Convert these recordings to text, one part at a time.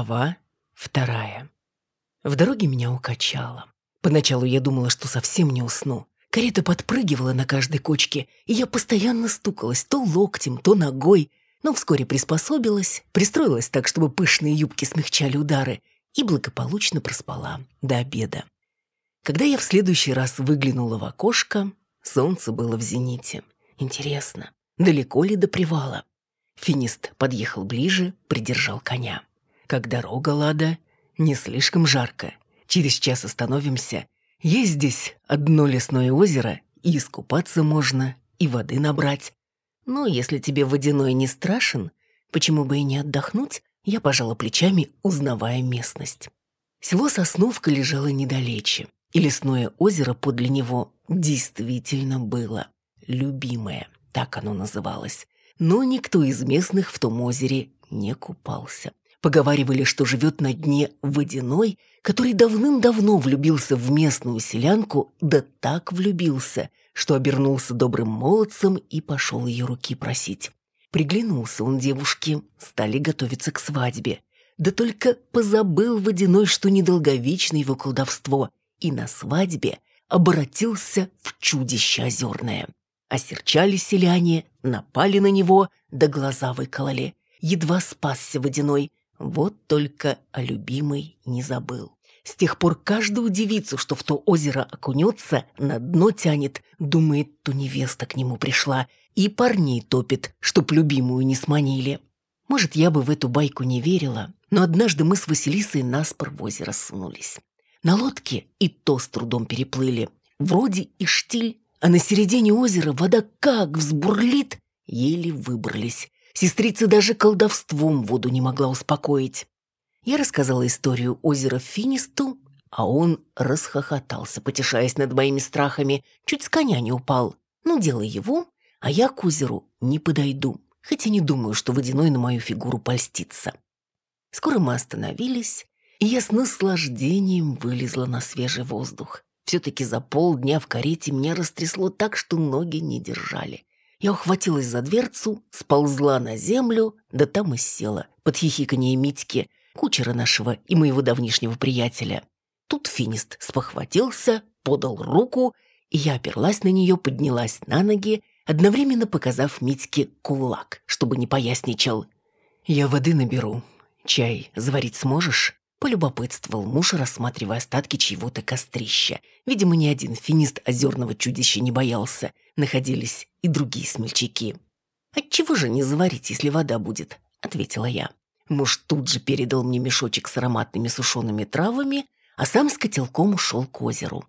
Глава вторая. В дороге меня укачало. Поначалу я думала, что совсем не усну. Карета подпрыгивала на каждой кочке, и я постоянно стукалась то локтем, то ногой, но вскоре приспособилась, пристроилась так, чтобы пышные юбки смягчали удары, и благополучно проспала до обеда. Когда я в следующий раз выглянула в окошко, солнце было в зените. Интересно, далеко ли до привала? Финист подъехал ближе, придержал коня. Как дорога, Лада, не слишком жарко. Через час остановимся. Есть здесь одно лесное озеро, и искупаться можно, и воды набрать. Но если тебе водяной не страшен, почему бы и не отдохнуть, я пожала плечами, узнавая местность. Село Сосновка лежало недалече, и лесное озеро подле него действительно было. Любимое, так оно называлось. Но никто из местных в том озере не купался. Поговаривали, что живет на дне водяной, который давным-давно влюбился в местную селянку, да так влюбился, что обернулся добрым молодцем и пошел ее руки просить. Приглянулся он девушке, стали готовиться к свадьбе. Да только позабыл водяной, что недолговечно его колдовство, и на свадьбе обратился в чудище озерное. Осерчали селяне, напали на него, да глаза выкололи. Едва спасся водяной, вот только о любимой не забыл. С тех пор каждую девицу, что в то озеро окунется, на дно тянет, думает, то невеста к нему пришла, и парней топит, чтоб любимую не сманили. Может, я бы в эту байку не верила, но однажды мы с Василисой наспор в озеро сунулись. На лодке и то с трудом переплыли. Вроде и штиль, а на середине озера вода как взбурлит, еле выбрались. Сестрица даже колдовством воду не могла успокоить. Я рассказала историю озера Финисту, а он расхохотался, потешаясь над моими страхами, чуть с коня не упал. Ну, дело его, а я к озеру не подойду, хотя не думаю, что водяной на мою фигуру польстится. Скоро мы остановились, и я с наслаждением вылезла на свежий воздух. Все-таки за полдня в карете меня растрясло так, что ноги не держали. Я ухватилась за дверцу, сползла на землю, да там и села, под хихиканье Митьки, кучера нашего и моего давнишнего приятеля. Тут финист спохватился, подал руку, и я оперлась на нее, поднялась на ноги, одновременно показав Митьке кулак, чтобы не поясничал. «Я воды наберу. Чай заварить сможешь?» Полюбопытствовал муж, рассматривая остатки чьего-то кострища. Видимо, ни один финист озерного чудища не боялся. Находились и другие смельчаки. «Отчего же не заварить, если вода будет?» — ответила я. Муж тут же передал мне мешочек с ароматными сушеными травами, а сам с котелком ушел к озеру.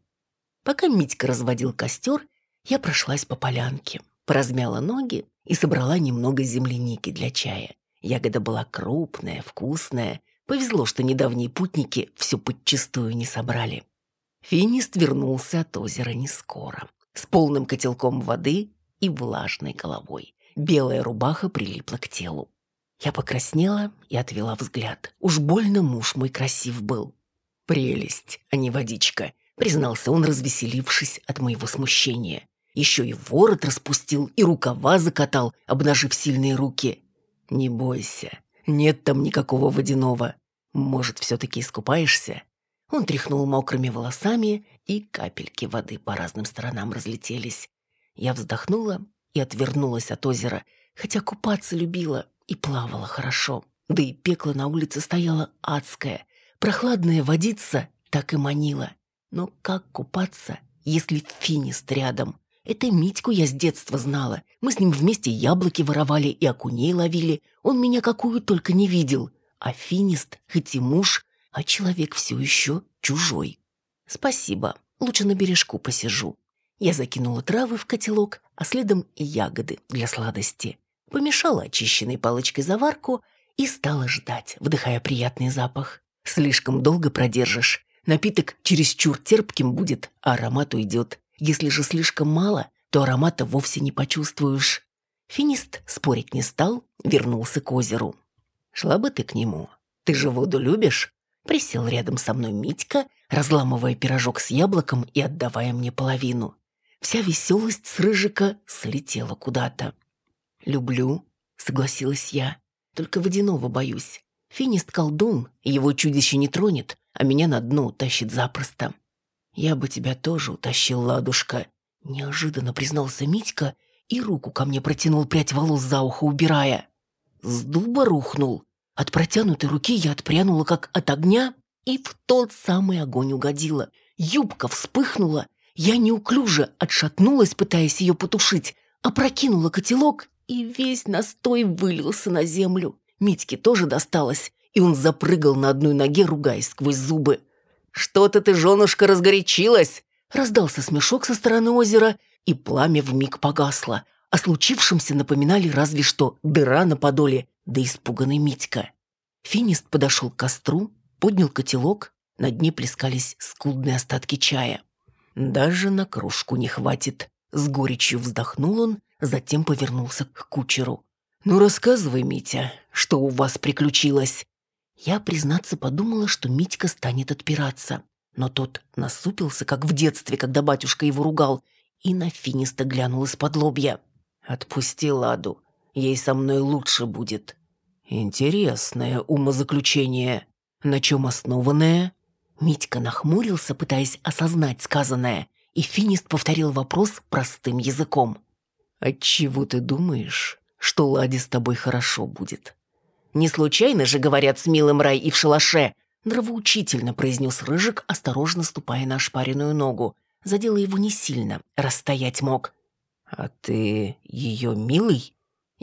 Пока Митька разводил костер, я прошлась по полянке, поразмяла ноги и собрала немного земляники для чая. Ягода была крупная, вкусная, Повезло, что недавние путники все подчистую не собрали. Финист вернулся от озера не скоро, с полным котелком воды и влажной головой. Белая рубаха прилипла к телу. Я покраснела и отвела взгляд. Уж больно муж мой красив был. «Прелесть, а не водичка», — признался он, развеселившись от моего смущения. Еще и ворот распустил, и рукава закатал, обнажив сильные руки. «Не бойся, нет там никакого водяного. Может, все-таки искупаешься?» Он тряхнул мокрыми волосами, и капельки воды по разным сторонам разлетелись. Я вздохнула и отвернулась от озера, хотя купаться любила и плавала хорошо. Да и пекло на улице стояло адское. Прохладная водица так и манила. Но как купаться, если финист рядом? Это Митьку я с детства знала. Мы с ним вместе яблоки воровали и окуней ловили. Он меня какую только не видел. Афинист, хоть и муж, а человек все еще чужой. Спасибо, лучше на бережку посижу. Я закинула травы в котелок, а следом и ягоды для сладости. Помешала очищенной палочкой заварку и стала ждать, вдыхая приятный запах. Слишком долго продержишь. Напиток чересчур терпким будет, а аромат уйдет. Если же слишком мало, то аромата вовсе не почувствуешь. Финист спорить не стал, вернулся к озеру. Шла бы ты к нему. Ты же воду любишь?» Присел рядом со мной Митька, разламывая пирожок с яблоком и отдавая мне половину. Вся веселость с рыжика слетела куда-то. «Люблю», — согласилась я. «Только водяного боюсь. Финист колдун, его чудище не тронет, а меня на дно утащит запросто. Я бы тебя тоже утащил, ладушка, неожиданно признался Митька и руку ко мне протянул прядь волос за ухо, убирая. С дуба рухнул. От протянутой руки я отпрянула, как от огня, и в тот самый огонь угодила. Юбка вспыхнула, я неуклюже отшатнулась, пытаясь ее потушить, опрокинула котелок, и весь настой вылился на землю. Митьке тоже досталось, и он запрыгал на одной ноге, ругаясь сквозь зубы. «Что-то ты, женушка, разгорячилась!» Раздался смешок со стороны озера, и пламя вмиг погасло. О случившемся напоминали разве что дыра на подоле, да испуганный Митька. Финист подошел к костру, поднял котелок, на дне плескались скудные остатки чая. Даже на кружку не хватит. С горечью вздохнул он, затем повернулся к кучеру. «Ну, рассказывай, Митя, что у вас приключилось?» Я, признаться, подумала, что Митька станет отпираться. Но тот насупился, как в детстве, когда батюшка его ругал, и на Финиста глянул из-под лобья. «Отпусти Ладу, ей со мной лучше будет». «Интересное умозаключение. На чем основанное?» Митька нахмурился, пытаясь осознать сказанное, и Финист повторил вопрос простым языком. «Отчего ты думаешь, что Ладе с тобой хорошо будет?» «Не случайно же говорят с милым рай и в шалаше», нравоучительно произнес Рыжик, осторожно ступая на ошпаренную ногу. Задело его не сильно, расстоять мог. «А ты ее милый?»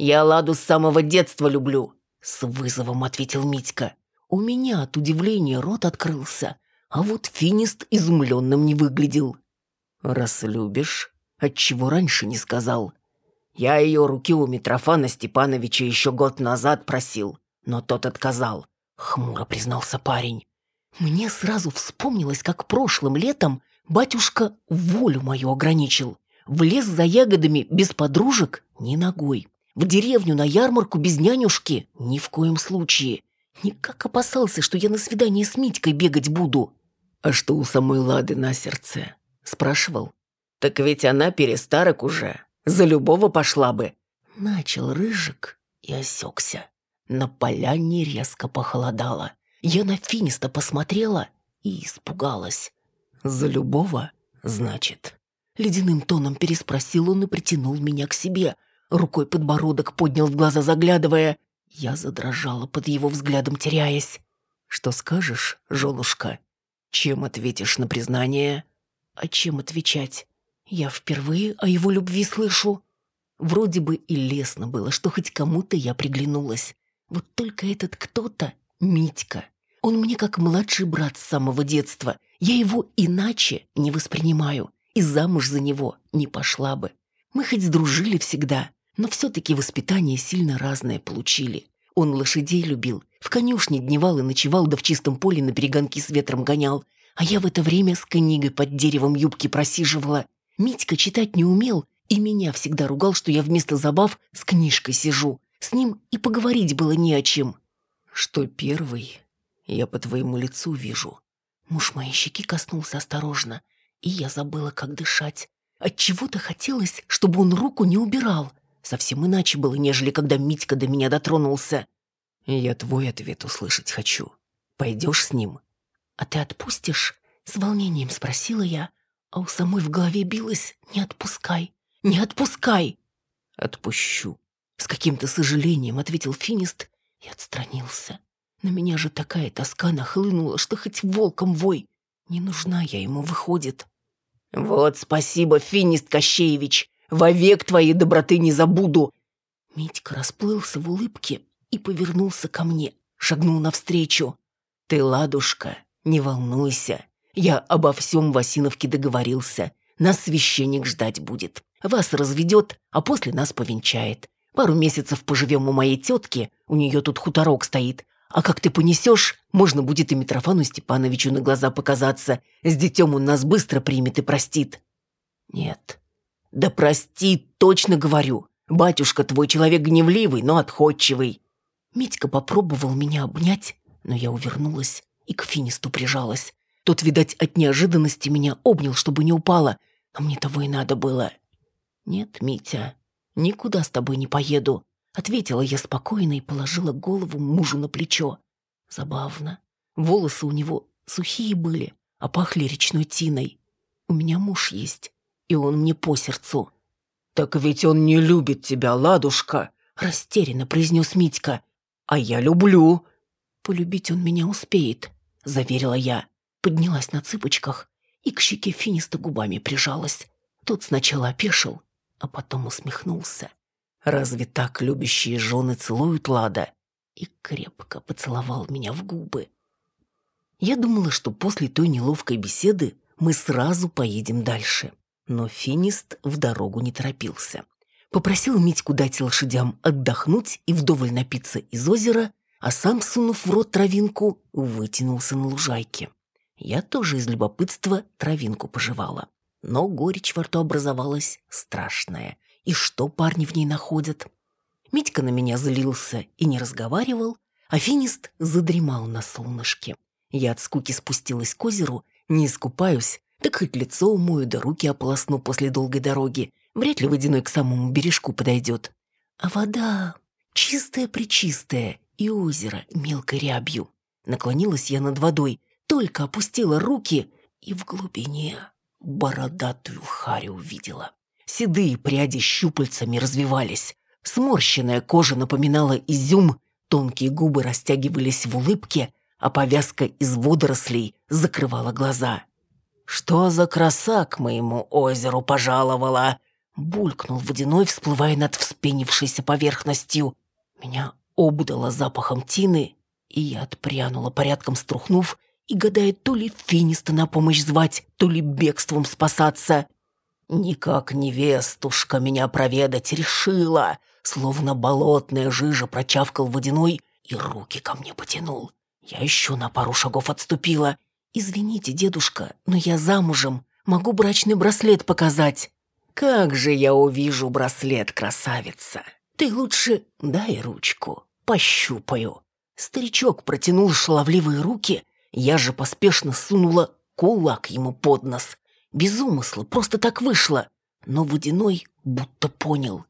«Я Ладу с самого детства люблю», — с вызовом ответил Митька. У меня от удивления рот открылся, а вот финист изумленным не выглядел. «Раз любишь, отчего раньше не сказал?» «Я ее руки у Митрофана Степановича еще год назад просил, но тот отказал», — хмуро признался парень. Мне сразу вспомнилось, как прошлым летом батюшка волю мою ограничил. В лес за ягодами без подружек ни ногой. В деревню на ярмарку без нянюшки ни в коем случае. Никак опасался, что я на свидание с Митькой бегать буду. «А что у самой Лады на сердце?» – спрашивал. «Так ведь она перестарок уже. За любого пошла бы». Начал Рыжик и осекся. На поляне резко похолодало. Я на Финиста посмотрела и испугалась. «За любого, значит?» Ледяным тоном переспросил он и притянул меня к себе. Рукой подбородок поднял в глаза, заглядывая. Я задрожала под его взглядом, теряясь. «Что скажешь, женушка?» Чем ответишь на признание? А чем отвечать? Я впервые о его любви слышу. Вроде бы и лестно было, что хоть кому-то я приглянулась. Вот только этот кто-то — Митька. Он мне как младший брат с самого детства. Я его иначе не воспринимаю. И замуж за него не пошла бы. Мы хоть сдружили всегда, но все-таки воспитание сильно разное получили. Он лошадей любил, в конюшне дневал и ночевал, да в чистом поле на перегонки с ветром гонял. А я в это время с книгой под деревом юбки просиживала. Митька читать не умел, и меня всегда ругал, что я вместо забав с книжкой сижу. С ним и поговорить было не о чем. Что первый, я по твоему лицу вижу. Муж моей щеки коснулся осторожно, и я забыла, как дышать. От чего то хотелось, чтобы он руку не убирал. Совсем иначе было, нежели когда Митька до меня дотронулся. Я твой ответ услышать хочу. Пойдешь с ним? А ты отпустишь? С волнением спросила я, а у самой в голове билось «Не отпускай! Не отпускай!» «Отпущу!» С каким-то сожалением ответил Финист и отстранился. На меня же такая тоска нахлынула, что хоть волком вой. Не нужна я ему, выходит. «Вот спасибо, Финист Кощеевич! Вовек твоей доброты не забуду!» Митька расплылся в улыбке и повернулся ко мне, шагнул навстречу. «Ты, ладушка, не волнуйся. Я обо всем в Осиновке договорился. Нас священник ждать будет. Вас разведет, а после нас повенчает. Пару месяцев поживем у моей тетки, у нее тут хуторок стоит. А как ты понесешь, можно будет и Митрофану Степановичу на глаза показаться. С детем он нас быстро примет и простит». «Нет, «Да прости, точно говорю. Батюшка твой человек гневливый, но отходчивый». Митька попробовал меня обнять, но я увернулась и к Финисту прижалась. Тот, видать, от неожиданности меня обнял, чтобы не упала, а мне того и надо было. «Нет, Митя, никуда с тобой не поеду», — ответила я спокойно и положила голову мужу на плечо. Забавно. Волосы у него сухие были, а пахли речной тиной. У меня муж есть, и он мне по сердцу. «Так ведь он не любит тебя, ладушка», — растерянно произнес Митька. «А я люблю». «Полюбить он меня успеет», — заверила я. Поднялась на цыпочках и к щеке Финиста губами прижалась. Тот сначала опешил, а потом усмехнулся. «Разве так любящие жены целуют Лада?» И крепко поцеловал меня в губы. Я думала, что после той неловкой беседы мы сразу поедем дальше. Но финист в дорогу не торопился. Попросил Митьку дать лошадям отдохнуть и вдоволь напиться из озера, а сам, сунув в рот травинку, вытянулся на лужайке. Я тоже из любопытства травинку пожевала. Но горечь во рту образовалась страшная. И что парни в ней находят? Митька на меня злился и не разговаривал, а финист задремал на солнышке. Я от скуки спустилась к озеру, не искупаюсь, так хоть лицо умою да руки ополосну после долгой дороги. Вряд ли водяной к самому бережку подойдет. А вода чистая-пречистая, и озеро мелкой рябью. Наклонилась я над водой, только опустила руки, и в глубине бородатую харю увидела. Седые пряди щупальцами развивались. Сморщенная кожа напоминала изюм, тонкие губы растягивались в улыбке, а повязка из водорослей закрывала глаза. «Что за краса к моему озеру пожаловала?» Булькнул водяной, всплывая над вспенившейся поверхностью. Меня обдало запахом тины, и я отпрянула, порядком струхнув, и гадая то ли Финиста на помощь звать, то ли бегством спасаться. Никак невестушка меня проведать решила, словно болотная жижа прочавкал водяной и руки ко мне потянул. Я еще на пару шагов отступила «Извините, дедушка, но я замужем. Могу брачный браслет показать». «Как же я увижу браслет, красавица! Ты лучше дай ручку, пощупаю». Старичок протянул шаловливые руки, я же поспешно сунула кулак ему под нос. Без умысла, просто так вышло. Но водяной будто понял.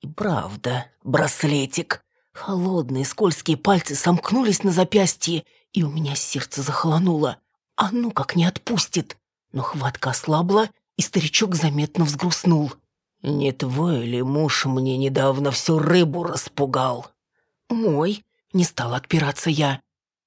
И правда, браслетик. Холодные скользкие пальцы сомкнулись на запястье, и у меня сердце захолонуло. А ну как не отпустит. Но хватка ослабла, и старичок заметно взгрустнул. «Не твой ли муж мне недавно всю рыбу распугал?» «Мой», — не стал отпираться я.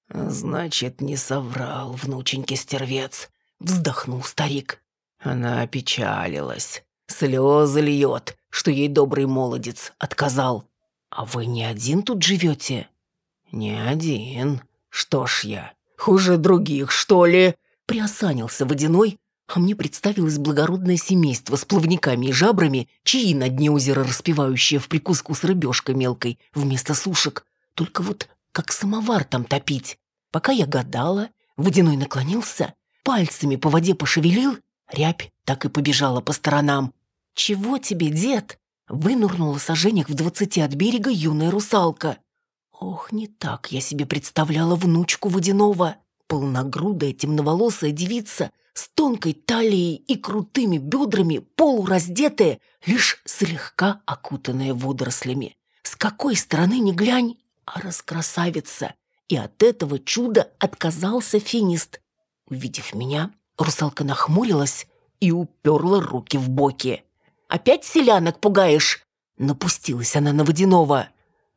«Значит, не соврал, внученьки стервец», — вздохнул старик. Она опечалилась. Слезы льет, что ей добрый молодец отказал. «А вы не один тут живете?» «Не один. Что ж я, Хуже других, что ли?» Приосанился водяной, а мне представилось благородное семейство с плавниками и жабрами, чьи на дне озера распевающие в прикуску с рыбешкой мелкой вместо сушек. Только вот как самовар там топить? Пока я гадала, водяной наклонился, пальцами по воде пошевелил, рябь так и побежала по сторонам. «Чего тебе, дед?» Вынурнула сожжениях в двадцати от берега юная русалка. Ох, не так я себе представляла внучку водяного. Полногрудая темноволосая девица с тонкой талией и крутыми бедрами, полураздетая, лишь слегка окутанная водорослями. С какой стороны ни глянь, а раскрасавица. И от этого чуда отказался финист. Увидев меня, русалка нахмурилась и уперла руки в боки. «Опять селянок пугаешь?» Напустилась она на водяного.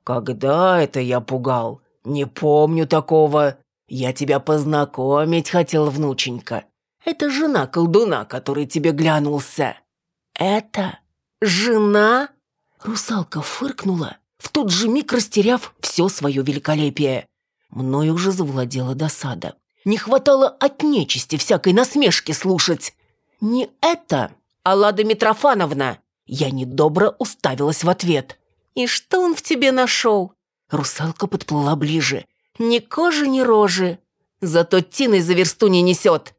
«Когда это я пугал? Не помню такого. Я тебя познакомить хотел, внученька. Это жена колдуна, который тебе глянулся». «Это жена?» Русалка фыркнула, в тот же миг растеряв все свое великолепие. Мною уже завладела досада. Не хватало от нечисти всякой насмешки слушать. «Не это, а Лада Митрофановна!» Я недобро уставилась в ответ. «И что он в тебе нашел?» Русалка подплыла ближе. «Ни кожи, ни рожи. Зато тиной за версту не несет».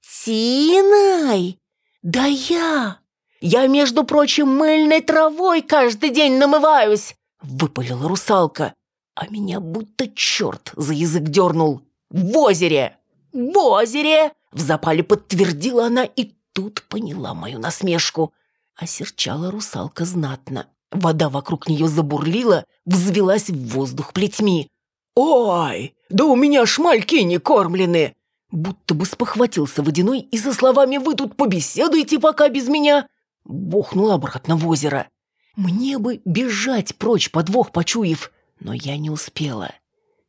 «Тиной? Да я! Я, между прочим, мыльной травой каждый день намываюсь!» Выпалила русалка. А меня будто черт за язык дернул. «В озере!» «В озере!» В запале подтвердила она и тут поняла мою насмешку. Осерчала русалка знатно. Вода вокруг нее забурлила, взвелась в воздух плетьми. «Ой, да у меня шмальки не кормлены!» Будто бы спохватился водяной и со словами «Вы тут побеседуете пока без меня!» Бухнул обратно в озеро. Мне бы бежать прочь, подвох почуяв, но я не успела.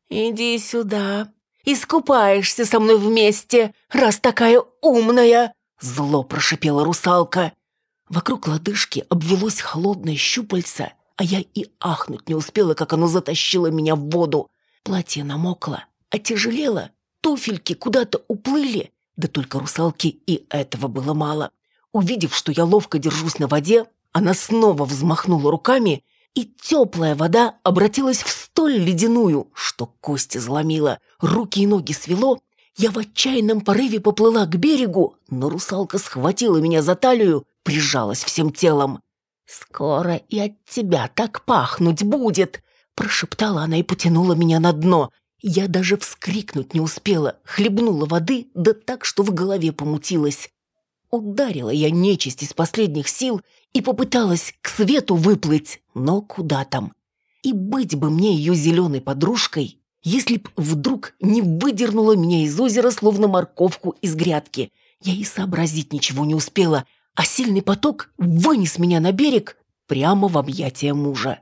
«Иди сюда, искупаешься со мной вместе, раз такая умная!» Зло прошипела русалка. Вокруг лодыжки обвелось холодное щупальце, а я и ахнуть не успела, как оно затащило меня в воду. Платье намокло, отяжелело, туфельки куда-то уплыли. Да только русалки и этого было мало. Увидев, что я ловко держусь на воде, она снова взмахнула руками, и теплая вода обратилась в столь ледяную, что кости заломила, руки и ноги свело. Я в отчаянном порыве поплыла к берегу, но русалка схватила меня за талию, прижалась всем телом. «Скоро и от тебя так пахнуть будет!» Прошептала она и потянула меня на дно. Я даже вскрикнуть не успела, хлебнула воды, да так, что в голове помутилась. Ударила я нечисть из последних сил и попыталась к свету выплыть, но куда там. И быть бы мне ее зеленой подружкой, если б вдруг не выдернула меня из озера, словно морковку из грядки. Я и сообразить ничего не успела, а сильный поток вынес меня на берег прямо в объятия мужа.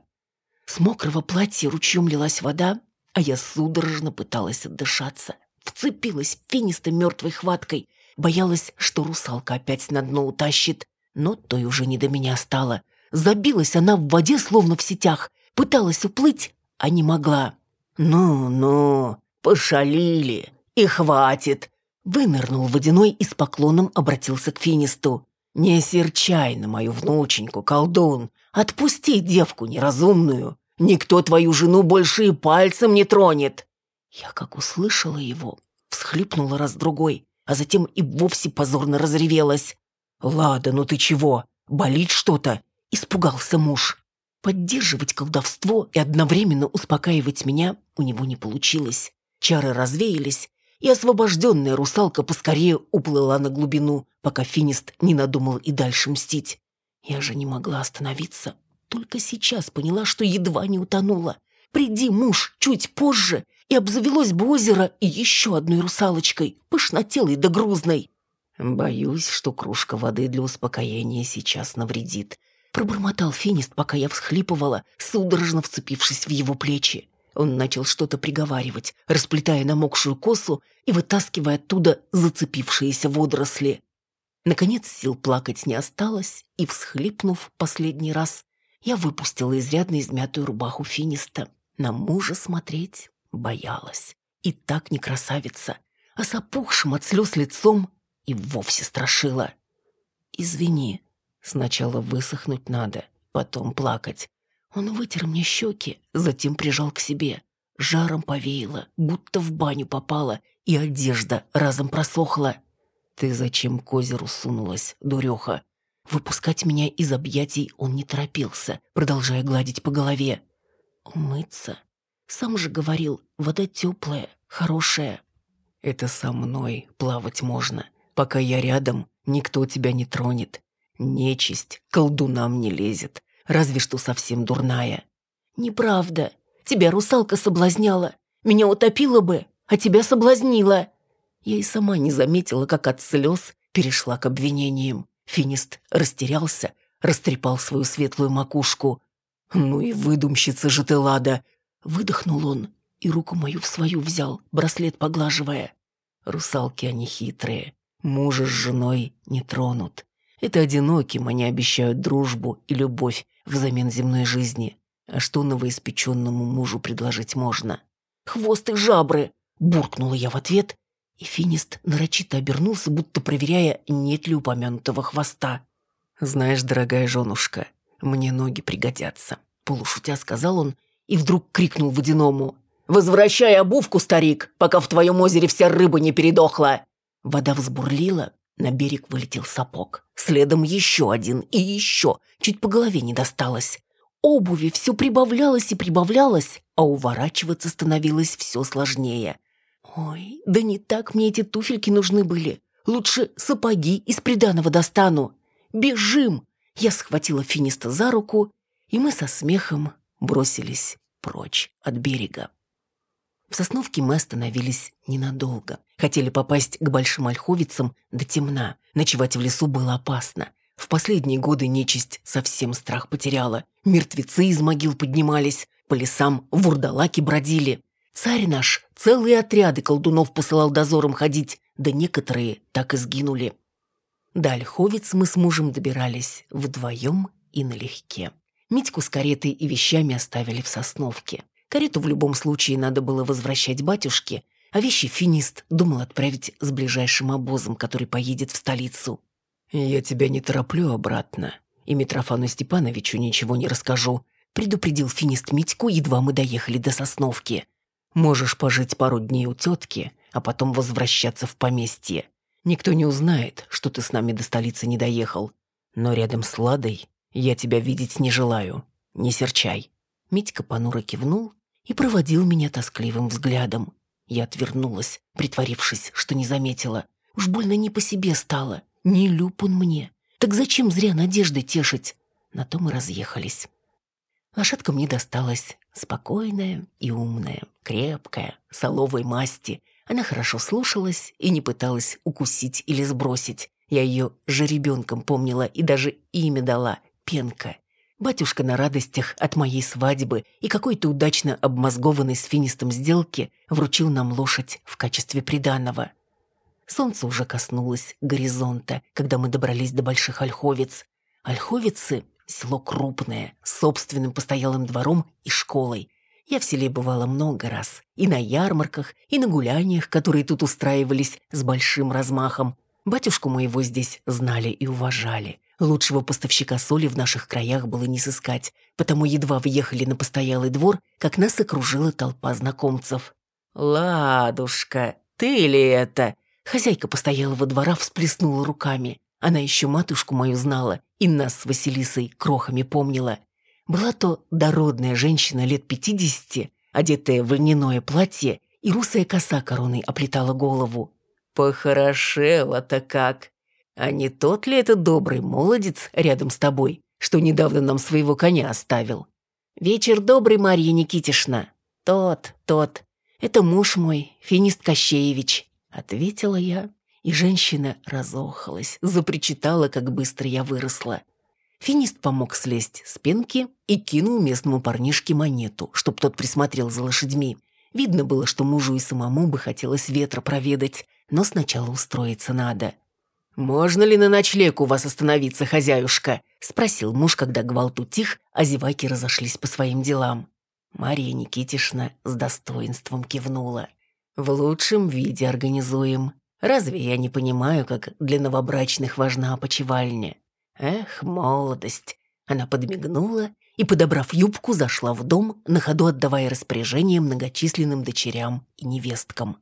С мокрого платья ручьем лилась вода, а я судорожно пыталась отдышаться. Вцепилась финисто мертвой хваткой, боялась, что русалка опять на дно утащит, но той уже не до меня стало. Забилась она в воде, словно в сетях, пыталась уплыть, а не могла. «Ну-ну, пошалили, и хватит!» Вынырнул водяной и с поклоном обратился к Финисту. «Не серчай на мою внученьку, колдун. Отпусти девку неразумную. Никто твою жену больше и пальцем не тронет». Я как услышала его, всхлипнула раз-другой, а затем и вовсе позорно разревелась. «Лада, ну ты чего? Болит что-то?» – испугался муж. Поддерживать колдовство и одновременно успокаивать меня у него не получилось. Чары развеялись, и освобожденная русалка поскорее уплыла на глубину, пока Финист не надумал и дальше мстить. Я же не могла остановиться. Только сейчас поняла, что едва не утонула. Приди, муж, чуть позже, и обзавелось бы озеро и еще одной русалочкой, пышнотелой да грузной. Боюсь, что кружка воды для успокоения сейчас навредит. Пробормотал Финист, пока я всхлипывала, судорожно вцепившись в его плечи. Он начал что-то приговаривать, расплетая намокшую косу и вытаскивая оттуда зацепившиеся водоросли. Наконец сил плакать не осталось, и, всхлипнув последний раз, я выпустила изрядно измятую рубаху Финиста. На мужа смотреть боялась. И так не красавица, а с опухшим от слез лицом и вовсе страшила. «Извини, сначала высохнуть надо, потом плакать. Он вытер мне щеки, затем прижал к себе. Жаром повеяло, будто в баню попала, и одежда разом просохла. «Ты зачем к озеру сунулась, дуреха?» Выпускать меня из объятий он не торопился, продолжая гладить по голове. «Умыться? Сам же говорил, вода теплая, хорошая». «Это со мной плавать можно. Пока я рядом, никто тебя не тронет. Нечисть колдунам не лезет разве что совсем дурная. «Неправда. Тебя русалка соблазняла. Меня утопила бы, а тебя соблазнила». Я и сама не заметила, как от слез перешла к обвинениям. Финист растерялся, растрепал свою светлую макушку. «Ну и выдумщица же ты, Лада!» Выдохнул он и руку мою в свою взял, браслет поглаживая. Русалки они хитрые, мужа с женой не тронут. Это одиноким они обещают дружбу и любовь, взамен земной жизни. А что новоиспеченному мужу предложить можно? «Хвост и жабры!» – буркнула я в ответ, и финист нарочито обернулся, будто проверяя, нет ли упомянутого хвоста. «Знаешь, дорогая женушка, мне ноги пригодятся», – полушутя сказал он и вдруг крикнул водяному. «Возвращай обувку, старик, пока в твоем озере вся рыба не передохла!» Вода взбурлила, на берег вылетел сапог. Следом еще один и еще. Чуть по голове не досталось. Обуви все прибавлялось и прибавлялось, а уворачиваться становилось все сложнее. Ой, да не так мне эти туфельки нужны были. Лучше сапоги из приданого достану. Бежим! Я схватила Финиста за руку, и мы со смехом бросились прочь от берега. В Сосновке мы остановились ненадолго. Хотели попасть к большим ольховицам до темна. Ночевать в лесу было опасно. В последние годы нечисть совсем страх потеряла. Мертвецы из могил поднимались, по лесам вурдалаки бродили. Царь наш целые отряды колдунов посылал дозором ходить, да некоторые так и сгинули. До Ольховиц мы с мужем добирались вдвоем и налегке. Митьку с каретой и вещами оставили в Сосновке. Карету в любом случае надо было возвращать батюшке, а вещи финист думал отправить с ближайшим обозом, который поедет в столицу. «Я тебя не тороплю обратно, и Митрофану Степановичу ничего не расскажу», предупредил финист Митьку, едва мы доехали до Сосновки. «Можешь пожить пару дней у тетки, а потом возвращаться в поместье. Никто не узнает, что ты с нами до столицы не доехал. Но рядом с Ладой я тебя видеть не желаю. Не серчай». Митька понуро кивнул и проводил меня тоскливым взглядом. Я отвернулась, притворившись, что не заметила. Уж больно не по себе стало. Не люб он мне. Так зачем зря надежды тешить? На то мы разъехались. Лошадка мне досталась спокойная и умная, крепкая, соловой масти. Она хорошо слушалась и не пыталась укусить или сбросить. Я ее жеребенком помнила и даже имя дала — Пенка. Батюшка на радостях от моей свадьбы и какой-то удачно обмозгованной с финистом сделки вручил нам лошадь в качестве приданого. Солнце уже коснулось горизонта, когда мы добрались до Больших Ольховиц. Ольховицы — село крупное, с собственным постоялым двором и школой. Я в селе бывала много раз. И на ярмарках, и на гуляниях, которые тут устраивались с большим размахом. Батюшку моего здесь знали и уважали. Лучшего поставщика соли в наших краях было не сыскать, потому едва въехали на постоялый двор, как нас окружила толпа знакомцев. «Ладушка, ты ли это?» Хозяйка постоялого двора всплеснула руками. Она еще матушку мою знала и нас с Василисой крохами помнила. Была то дородная женщина лет пятидесяти, одетая в льняное платье, и русая коса короной оплетала голову. «Похорошела-то как!» А не тот ли это добрый молодец рядом с тобой, что недавно нам своего коня оставил? Вечер добрый, Марья Никитишна. Тот, тот. Это муж мой, Финист Кощеевич, ответила я, и женщина разохалась, запричитала, как быстро я выросла. Финист помог слезть с пенки и кинул местному парнишке монету, чтоб тот присмотрел за лошадьми. Видно было, что мужу и самому бы хотелось ветра проведать, но сначала устроиться надо. «Можно ли на ночлег у вас остановиться, хозяюшка?» — спросил муж, когда гвалт утих, а зеваки разошлись по своим делам. Мария Никитишна с достоинством кивнула. «В лучшем виде организуем. Разве я не понимаю, как для новобрачных важна опочивальня? Эх, молодость!» Она подмигнула и, подобрав юбку, зашла в дом, на ходу отдавая распоряжение многочисленным дочерям и невесткам.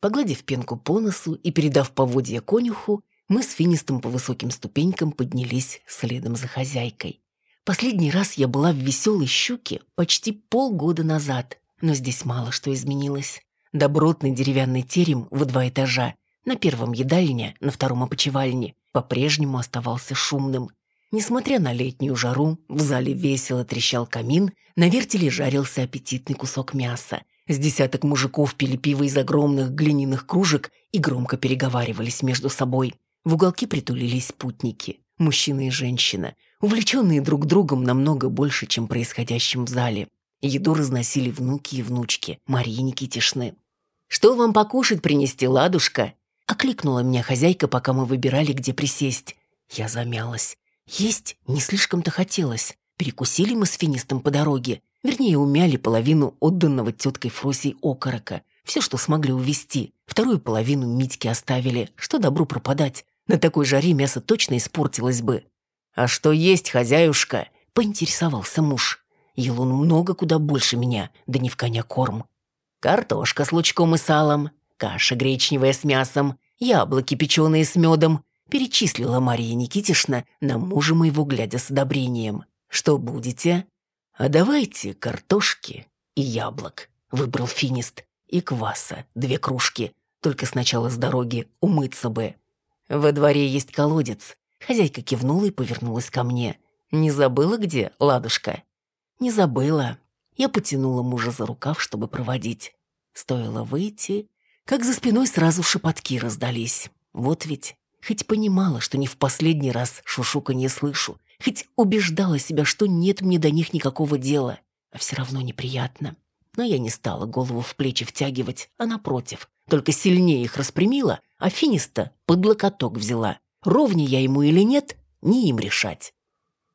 Погладив пенку по носу и передав поводья конюху, мы с Финистом по высоким ступенькам поднялись следом за хозяйкой. Последний раз я была в веселой щуке почти полгода назад, но здесь мало что изменилось. Добротный деревянный терем в два этажа, на первом едальня, на втором опочивальне, по-прежнему оставался шумным. Несмотря на летнюю жару, в зале весело трещал камин, на вертеле жарился аппетитный кусок мяса. С десяток мужиков пили пиво из огромных глиняных кружек и громко переговаривались между собой. В уголке притулились спутники, мужчина и женщина, увлеченные друг другом намного больше, чем происходящим в зале. Еду разносили внуки и внучки Марии Никитишны. «Что вам покушать принести, ладушка?» Окликнула меня хозяйка, пока мы выбирали, где присесть. Я замялась. Есть не слишком-то хотелось. Перекусили мы с финистом по дороге. Вернее, умяли половину отданного теткой Фросей окорока. Все, что смогли увести. Вторую половину Митьке оставили. Что добру пропадать. На такой жаре мясо точно испортилось бы. «А что есть, хозяюшка?» — поинтересовался муж. Ел он много куда больше меня, да не в коня корм. Картошка с лучком и салом, каша гречневая с мясом, яблоки печеные с медом. Перечислила Мария Никитишна на мужа моего, глядя с одобрением. «Что будете?» «А давайте картошки и яблок», — выбрал финист. «И кваса, две кружки. Только сначала с дороги умыться бы». «Во дворе есть колодец». Хозяйка кивнула и повернулась ко мне. «Не забыла где, ладушка?» «Не забыла». Я потянула мужа за рукав, чтобы проводить. Стоило выйти, как за спиной сразу шепотки раздались. Вот ведь, хоть понимала, что не в последний раз шушука не слышу, хоть убеждала себя, что нет мне до них никакого дела, а все равно неприятно. Но я не стала голову в плечи втягивать, а напротив, только сильнее их распрямила, а финиста под локоток взяла. Ровнее я ему или нет, не им решать.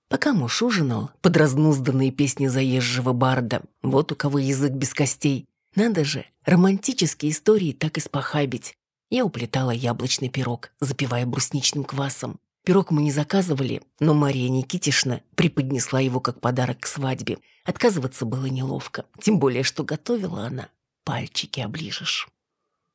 Пока муж ужинал под разнузданные песни заезжего барда, вот у кого язык без костей, надо же, романтические истории так испохабить. Я уплетала яблочный пирог, запивая брусничным квасом. Пирог мы не заказывали, но Мария Никитишна преподнесла его как подарок к свадьбе. Отказываться было неловко, тем более, что готовила она. Пальчики оближешь.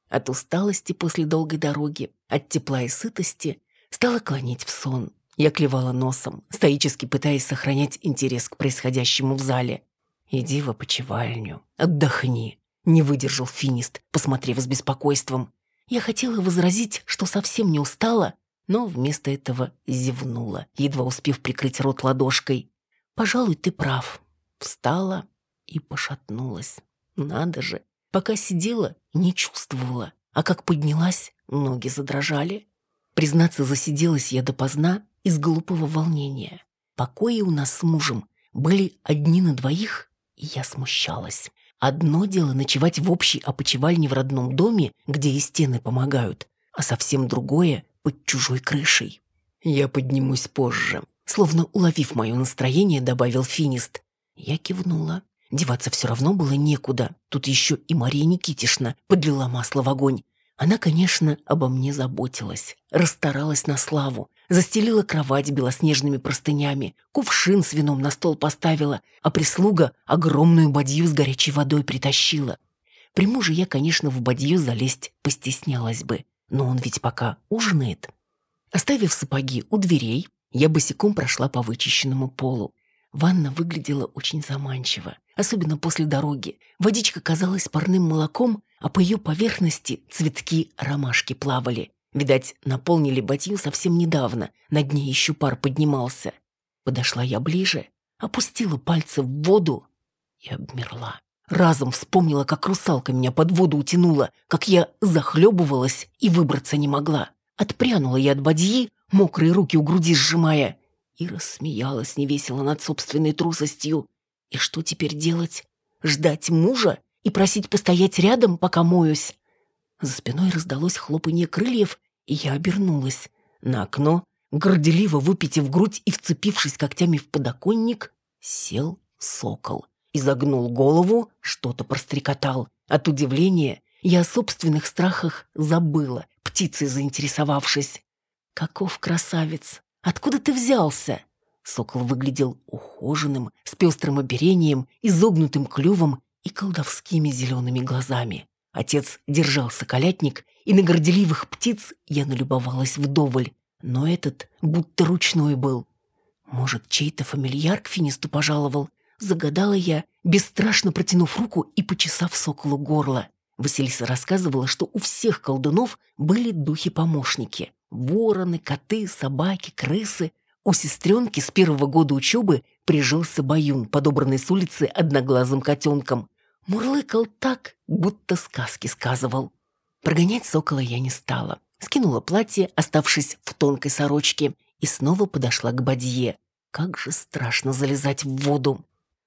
От усталости после долгой дороги, от тепла и сытости стала клонить в сон. Я клевала носом, стоически пытаясь сохранять интерес к происходящему в зале. «Иди в опочивальню, отдохни», — не выдержал финист, посмотрев с беспокойством. Я хотела возразить, что совсем не устала, но вместо этого зевнула, едва успев прикрыть рот ладошкой. «Пожалуй, ты прав». Встала и пошатнулась. Надо же, пока сидела, не чувствовала, а как поднялась, ноги задрожали. Признаться, засиделась я допоздна из глупого волнения. Покои у нас с мужем были одни на двоих, и я смущалась. Одно дело ночевать в общей опочивальне в родном доме, где и стены помогают, а совсем другое — под чужой крышей. Я поднимусь позже. Словно уловив мое настроение, добавил финист. Я кивнула. Деваться все равно было некуда. Тут еще и Мария Никитишна подлила масло в огонь. Она, конечно, обо мне заботилась, расстаралась на славу, застелила кровать белоснежными простынями, кувшин с вином на стол поставила, а прислуга огромную бадью с горячей водой притащила. При муже я, конечно, в бадью залезть постеснялась бы, но он ведь пока ужинает. Оставив сапоги у дверей, я босиком прошла по вычищенному полу. Ванна выглядела очень заманчиво, особенно после дороги. Водичка казалась парным молоком, а по ее поверхности цветки ромашки плавали. Видать, наполнили батью совсем недавно, на дне еще пар поднимался. Подошла я ближе, опустила пальцы в воду и обмерла. Разом вспомнила, как русалка меня под воду утянула, как я захлебывалась и выбраться не могла. Отпрянула я от бадьи, мокрые руки у груди сжимая, и рассмеялась невесело над собственной трусостью. И что теперь делать? Ждать мужа и просить постоять рядом, пока моюсь? За спиной раздалось хлопанье крыльев, и я обернулась. На окно, горделиво выпитив грудь и вцепившись когтями в подоконник, сел сокол. Изогнул голову, что-то прострекотал. От удивления я о собственных страхах забыла, птицей заинтересовавшись. «Каков красавец! Откуда ты взялся?» Сокол выглядел ухоженным, с пестрым оперением, изогнутым клювом и колдовскими зелеными глазами. Отец держал соколятник, и на горделивых птиц я налюбовалась вдоволь, но этот будто ручной был. Может, чей-то фамильяр к финисту пожаловал? Загадала я, бесстрашно протянув руку и почесав соколу горло. Василиса рассказывала, что у всех колдунов были духи-помощники. Вороны, коты, собаки, крысы. У сестренки с первого года учебы прижился баюн, подобранный с улицы одноглазым котенком. Мурлыкал так, будто сказки сказывал. Прогонять сокола я не стала. Скинула платье, оставшись в тонкой сорочке, и снова подошла к бадье. Как же страшно залезать в воду.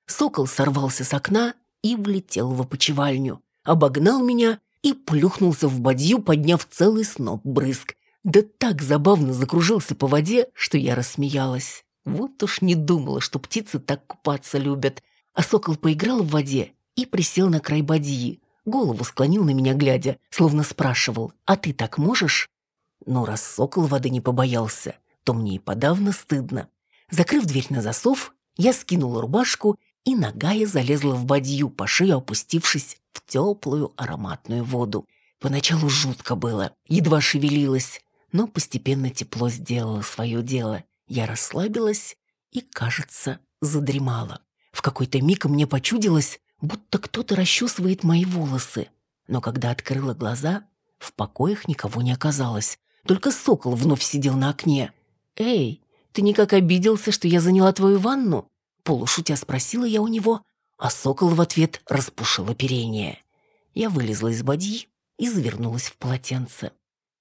Сокол сорвался с окна и влетел в опочивальню. Обогнал меня и плюхнулся в бадью, подняв целый сноп брызг. Да так забавно закружился по воде, что я рассмеялась. Вот уж не думала, что птицы так купаться любят. А сокол поиграл в воде и присел на край бадьи. Голову склонил на меня, глядя, словно спрашивал, «А ты так можешь?» Но раз сокол воды не побоялся, то мне и подавно стыдно. Закрыв дверь на засов, я скинула рубашку и ногая залезла в бадью, по шею опустившись в теплую ароматную воду. Поначалу жутко было, едва шевелилась, но постепенно тепло сделало свое дело. Я расслабилась и, кажется, задремала. В какой-то миг мне почудилось, будто кто-то расчесывает мои волосы. Но когда открыла глаза, в покоях никого не оказалось. Только сокол вновь сидел на окне. «Эй, ты никак обиделся, что я заняла твою ванну?» Полушутя спросила я у него, а сокол в ответ распушил оперение. Я вылезла из бадьи и завернулась в полотенце.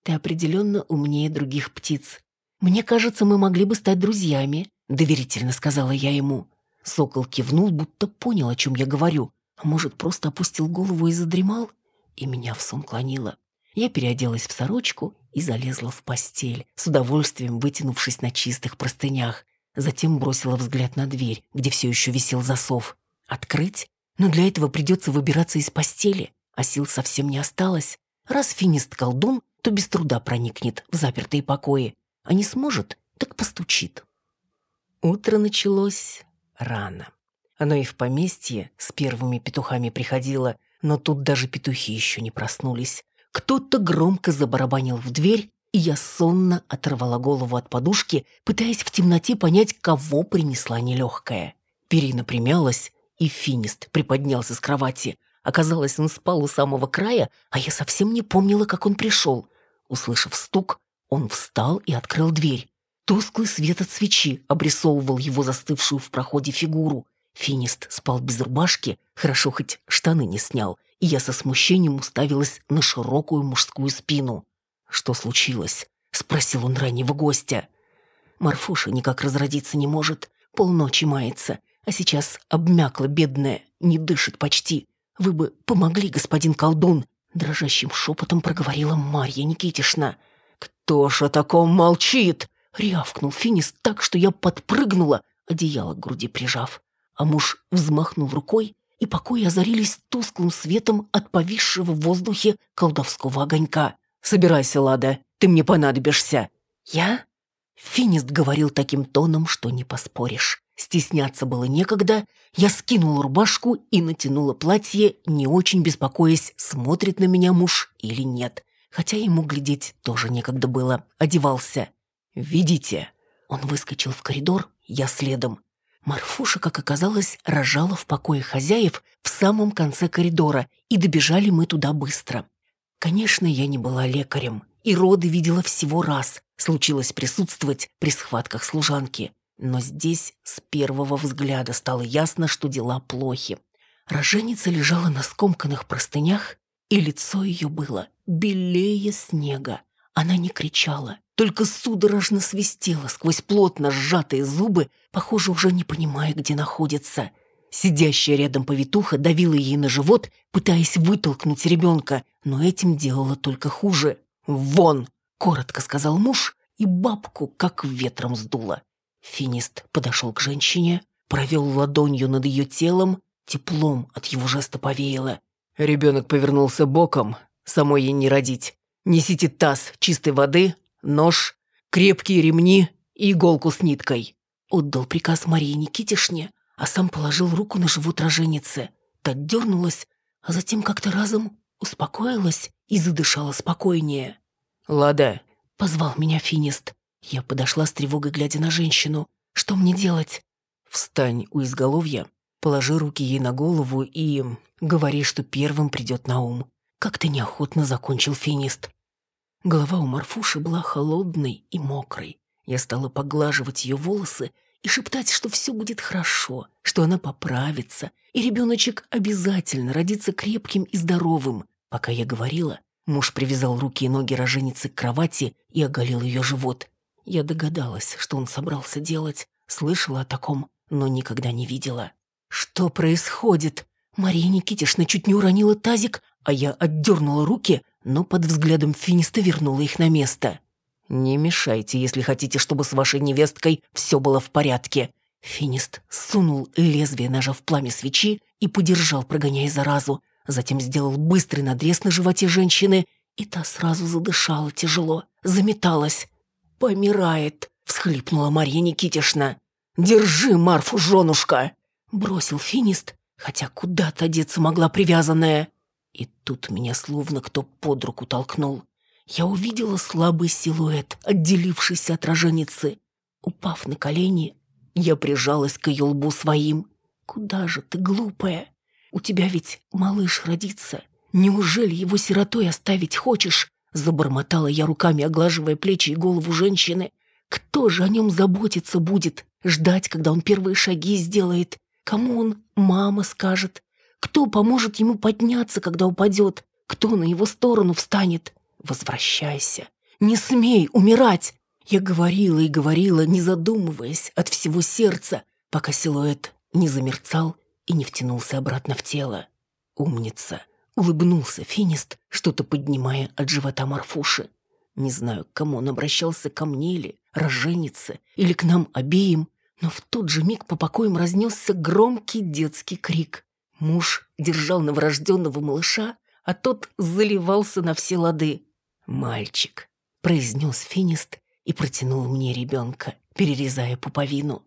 «Ты определенно умнее других птиц. Мне кажется, мы могли бы стать друзьями», — доверительно сказала я ему. Сокол кивнул, будто понял, о чем я говорю, а может, просто опустил голову и задремал, и меня в сон клонило. Я переоделась в сорочку и залезла в постель, с удовольствием вытянувшись на чистых простынях. Затем бросила взгляд на дверь, где все еще висел засов. Открыть? Но для этого придется выбираться из постели, а сил совсем не осталось. Раз финист колдун, то без труда проникнет в запертые покои, а не сможет, так постучит. Утро началось рано. Оно и в поместье с первыми петухами приходило, но тут даже петухи еще не проснулись. Кто-то громко забарабанил в дверь, и я сонно оторвала голову от подушки, пытаясь в темноте понять, кого принесла нелегкая. Перина примялась, и финист приподнялся с кровати. Оказалось, он спал у самого края, а я совсем не помнила, как он пришел. Услышав стук, он встал и открыл дверь. Тусклый свет от свечи обрисовывал его застывшую в проходе фигуру. Финист спал без рубашки, хорошо хоть штаны не снял, и я со смущением уставилась на широкую мужскую спину. «Что случилось?» — спросил он раннего гостя. Марфуша никак разродиться не может, полночи мается, а сейчас обмякла бедная, не дышит почти. Вы бы помогли, господин колдун!» Дрожащим шепотом проговорила Марья Никитишна. «Кто ж о таком молчит?» — рявкнул Финис так, что я подпрыгнула, одеяло к груди прижав. А муж взмахнул рукой, и покои озарились тусклым светом от повисшего в воздухе колдовского огонька. «Собирайся, Лада, ты мне понадобишься». «Я?» Финист говорил таким тоном, что не поспоришь. Стесняться было некогда, я скинула рубашку и натянула платье, не очень беспокоясь, смотрит на меня муж или нет. Хотя ему глядеть тоже некогда было. Одевался. «Ведите». Он выскочил в коридор, я следом. Марфуша, как оказалось, рожала в покое хозяев в самом конце коридора, и добежали мы туда быстро. Конечно, я не была лекарем, и роды видела всего раз. Случилось присутствовать при схватках служанки. Но здесь с первого взгляда стало ясно, что дела плохи. Роженица лежала на скомканных простынях, и лицо ее было белее снега. Она не кричала, только судорожно свистела сквозь плотно сжатые зубы, похоже, уже не понимая, где находится. Сидящая рядом повитуха давила ей на живот, пытаясь вытолкнуть ребенка, но этим делала только хуже. «Вон!» — коротко сказал муж, и бабку как ветром сдуло. Финист подошел к женщине, провел ладонью над ее телом, теплом от его жеста повеяло. Ребенок повернулся боком, самой ей не родить. Несите таз чистой воды, нож, крепкие ремни и иголку с ниткой. Отдал приказ Марии Никитишне, а сам положил руку на живот роженицы. Та дернулась, а затем как-то разом успокоилась и задышала спокойнее. «Лада», — позвал меня финист. Я подошла с тревогой, глядя на женщину. «Что мне делать?» «Встань у изголовья, положи руки ей на голову и говори, что первым придет на ум». Как-то неохотно закончил финист. Голова у Марфуши была холодной и мокрой. Я стала поглаживать ее волосы и шептать, что все будет хорошо, что она поправится, и ребеночек обязательно родится крепким и здоровым. Пока я говорила, муж привязал руки и ноги роженицы к кровати и оголил ее живот. Я догадалась, что он собрался делать, слышала о таком, но никогда не видела. «Что происходит?» Мария Никитишна чуть не уронила тазик, а я отдернула руки, но под взглядом Финиста вернула их на место. «Не мешайте, если хотите, чтобы с вашей невесткой все было в порядке». Финист сунул лезвие ножа в пламя свечи и подержал, прогоняя заразу. Затем сделал быстрый надрез на животе женщины, и та сразу задышала тяжело, заметалась. «Помирает», — всхлипнула Марья Никитишна. «Держи, Марфу, женушка!» — бросил финист, хотя куда-то деться могла привязанная. И тут меня словно кто под руку толкнул. Я увидела слабый силуэт, отделившийся от роженицы. Упав на колени, я прижалась к ее лбу своим. «Куда же ты, глупая? У тебя ведь малыш родится. Неужели его сиротой оставить хочешь?» Забормотала я руками, оглаживая плечи и голову женщины. «Кто же о нем заботиться будет? Ждать, когда он первые шаги сделает? Кому он мама скажет? Кто поможет ему подняться, когда упадет? Кто на его сторону встанет? Возвращайся. Не смей умирать. Я говорила и говорила, не задумываясь, от всего сердца, пока силуэт не замерцал и не втянулся обратно в тело. Умница. Улыбнулся Финист, что-то поднимая от живота Марфуши. Не знаю, к кому он обращался, ко мне ли, роженице, или к нам обеим, но в тот же миг по покоям разнесся громкий детский крик. Муж держал новорожденного малыша, а тот заливался на все лады. «Мальчик», — произнес Финист и протянул мне ребенка, перерезая пуповину.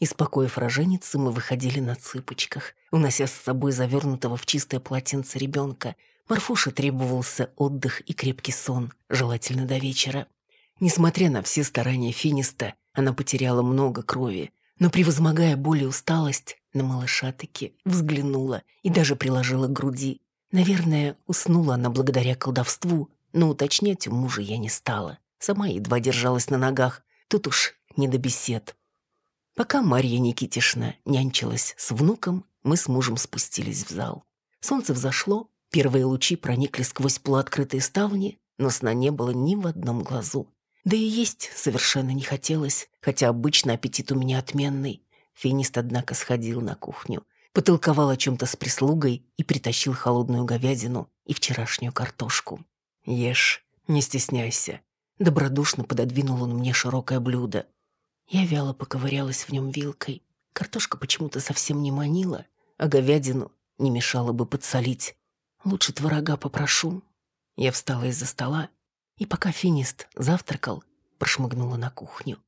Из покоев роженицы мы выходили на цыпочках, унося с собой завернутого в чистое полотенце ребенка. Марфуше требовался отдых и крепкий сон, желательно до вечера. Несмотря на все старания Финиста, она потеряла много крови, но, превозмогая боль и усталость, на малыша таки взглянула и даже приложила к груди. Наверное, уснула она благодаря колдовству, но уточнять у мужа я не стала. Сама едва держалась на ногах, тут уж не до бесед. Пока Марья Никитишна нянчилась с внуком, мы с мужем спустились в зал. Солнце взошло, первые лучи проникли сквозь полуоткрытые ставни, но сна не было ни в одном глазу. Да и есть совершенно не хотелось, хотя обычно аппетит у меня отменный. Финист, однако, сходил на кухню, потолковал о чем-то с прислугой и притащил холодную говядину и вчерашнюю картошку. «Ешь, не стесняйся». Добродушно пододвинул он мне широкое блюдо. Я вяло поковырялась в нем вилкой. Картошка почему-то совсем не манила, а говядину не мешало бы подсолить. Лучше творога попрошу. Я встала из-за стола и пока финист завтракал, прошмыгнула на кухню.